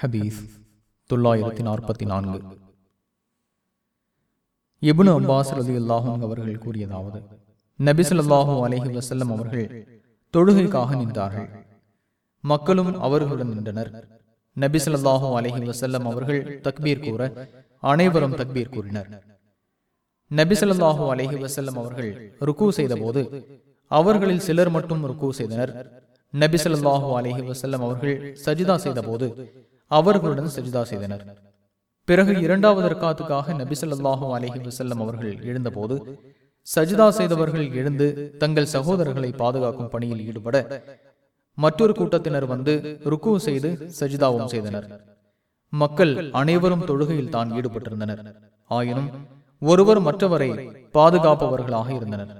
ஹதீஸ் தொள்ளாயிரத்தி நாற்பத்தி நான்கு. இபுனு அப்பாஸ் ரதி அல்லாஹும் அவர்கள் கூறியதாவது நபிசல்லாஹூ அலஹி வசல்லம் அவர்கள் தொழுகைக்காக நின்றார்கள். மக்களும் அவர்களுடன் நின்றனர். நபிசல்லாஹூ அலஹி வசல்லம் அவர்கள் தக்பீர் கூற அனைவரும் தக்பீர் கூறினர். நபிசல்லாஹூ அலஹி வசல்லம் அவர்கள் ருக்கு செய்தபோது அவர்களில் சிலர் மட்டும் ருக்கு செய்தனர். நபிசல்லாஹூ அலஹி வசல்லம் அவர்கள் சஜிதா செய்தபோது அவர்களுடன் சஜிதா செய்தனர். பிறகு இரண்டாவது ரக்காத்துக்காக நபிசல்லாஹூ அலஹி வசல்லம் அவர்கள் எழுந்தபோது சஜிதா செய்தவர்கள் எழுந்து தங்கள் சகோதரர்களை பாதுகாக்கும் பணியில் ஈடுபட மற்றொரு கூட்டத்தினர் வந்து ருக்கு செய்து சஜிதாவும் செய்தனர். மக்கள் அனைவரும் தொழுகையில் தான் ஈடுபட்டிருந்தனர். ஆயினும் ஒருவர் மற்றவரை பாதுகாப்பவர்களாக இருந்தனர்.